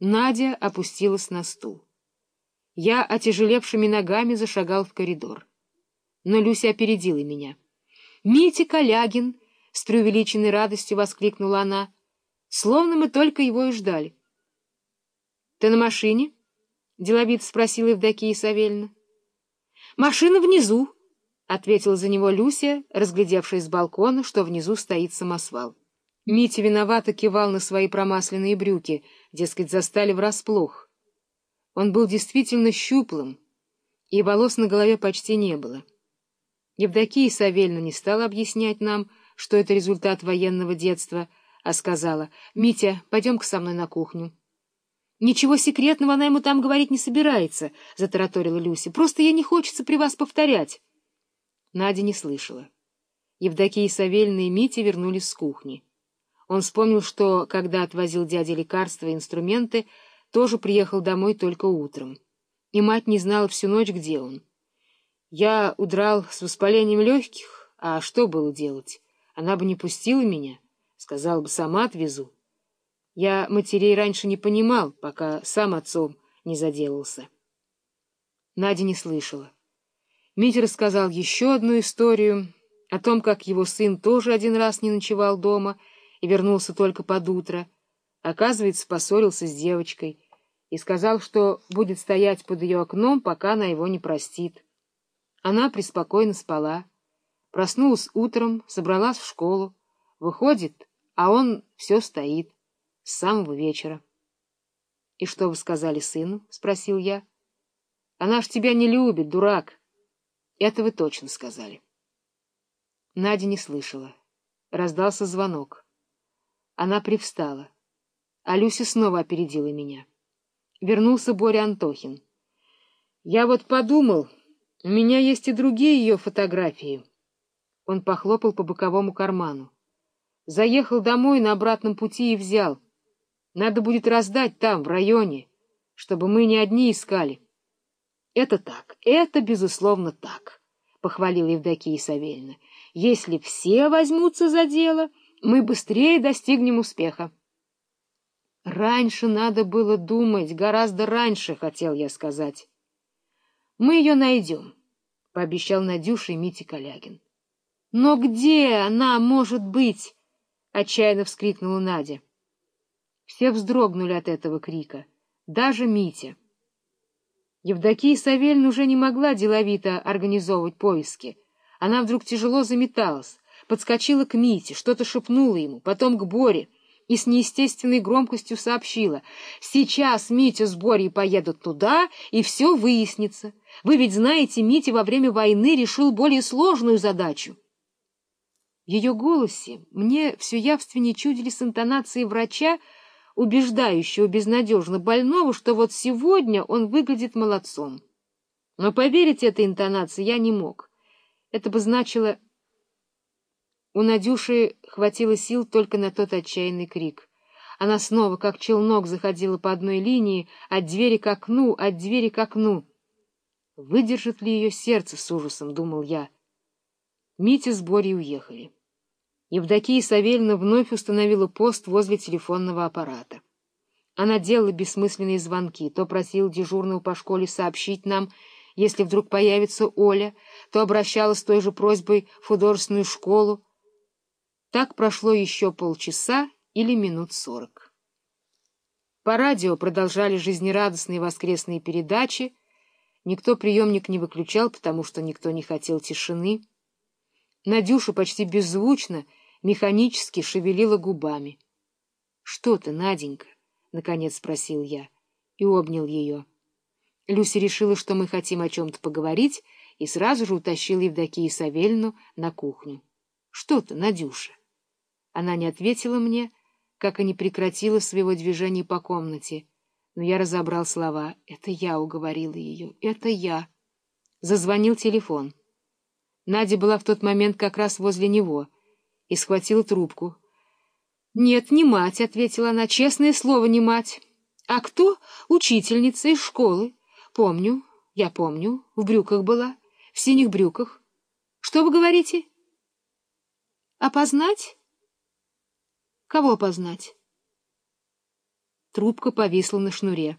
Надя опустилась на стул. Я отяжелевшими ногами зашагал в коридор. Но Люся опередила меня. — Митя Калягин! — с преувеличенной радостью воскликнула она. — Словно мы только его и ждали. — Ты на машине? — деловито спросила Евдокия Савельевна. — Машина внизу, — ответила за него Люся, разглядевшая с балкона, что внизу стоит самосвал. Митя виновато кивал на свои промасленные брюки, дескать, застали врасплох. Он был действительно щуплым, и волос на голове почти не было. Евдокия Савельевна не стала объяснять нам, что это результат военного детства, а сказала, «Митя, пойдем-ка со мной на кухню». «Ничего секретного она ему там говорить не собирается», — затараторила Люся. «Просто ей не хочется при вас повторять». Надя не слышала. Евдокия Савельевна и Митя вернулись с кухни. Он вспомнил, что, когда отвозил дяде лекарства и инструменты, тоже приехал домой только утром. И мать не знала всю ночь, где он. Я удрал с воспалением легких, а что было делать? Она бы не пустила меня, сказала бы, сама отвезу. Я матерей раньше не понимал, пока сам отцом не заделался. Надя не слышала. Митя рассказал еще одну историю о том, как его сын тоже один раз не ночевал дома — и вернулся только под утро. Оказывается, поссорился с девочкой и сказал, что будет стоять под ее окном, пока она его не простит. Она преспокойно спала, проснулась утром, собралась в школу, выходит, а он все стоит с самого вечера. — И что вы сказали сыну? — спросил я. — Она ж тебя не любит, дурак. Это вы точно сказали. Надя не слышала. Раздался звонок. Она привстала. А Люся снова опередила меня. Вернулся Боря Антохин. «Я вот подумал, у меня есть и другие ее фотографии». Он похлопал по боковому карману. Заехал домой на обратном пути и взял. Надо будет раздать там, в районе, чтобы мы не одни искали. — Это так, это, безусловно, так, — похвалила Евдокия Савельевна. — Если все возьмутся за дело мы быстрее достигнем успеха. Раньше надо было думать, гораздо раньше, хотел я сказать. Мы ее найдем, — пообещал Надюша и Митя Калягин. Но где она может быть? — отчаянно вскрикнула Надя. Все вздрогнули от этого крика, даже Митя. Евдокия Савельевна уже не могла деловито организовывать поиски. Она вдруг тяжело заметалась, подскочила к Мите, что-то шепнула ему, потом к Боре и с неестественной громкостью сообщила. «Сейчас Митя с Борей поедут туда, и все выяснится. Вы ведь знаете, Митя во время войны решил более сложную задачу». В ее голосе мне все явственнее чудились интонации врача, убеждающего безнадежно больного, что вот сегодня он выглядит молодцом. Но поверить этой интонации я не мог. Это бы значило у Надюши хватило сил только на тот отчаянный крик. Она снова, как челнок, заходила по одной линии, от двери к окну, от двери к окну. Выдержит ли ее сердце с ужасом, думал я. Митя с Борей уехали. Евдокия Савельевна вновь установила пост возле телефонного аппарата. Она делала бессмысленные звонки, то просила дежурного по школе сообщить нам, если вдруг появится Оля, то обращалась с той же просьбой в художественную школу, так прошло еще полчаса или минут сорок. По радио продолжали жизнерадостные воскресные передачи, никто приемник не выключал, потому что никто не хотел тишины. Надюша почти беззвучно, механически шевелила губами. — Что ты, Наденька? — наконец спросил я и обнял ее. Люся решила, что мы хотим о чем-то поговорить, и сразу же утащила Евдокию Савельну на кухню. — Что ты, Надюша? Она не ответила мне, как и не прекратила своего движения по комнате. Но я разобрал слова. Это я уговорила ее. Это я. Зазвонил телефон. Надя была в тот момент как раз возле него и схватила трубку. — Нет, не мать, — ответила она, — честное слово, не мать. — А кто? Учительница из школы. Помню, я помню, в брюках была, в синих брюках. Что вы говорите? — Опознать? Кого познать? Трубка повисла на шнуре.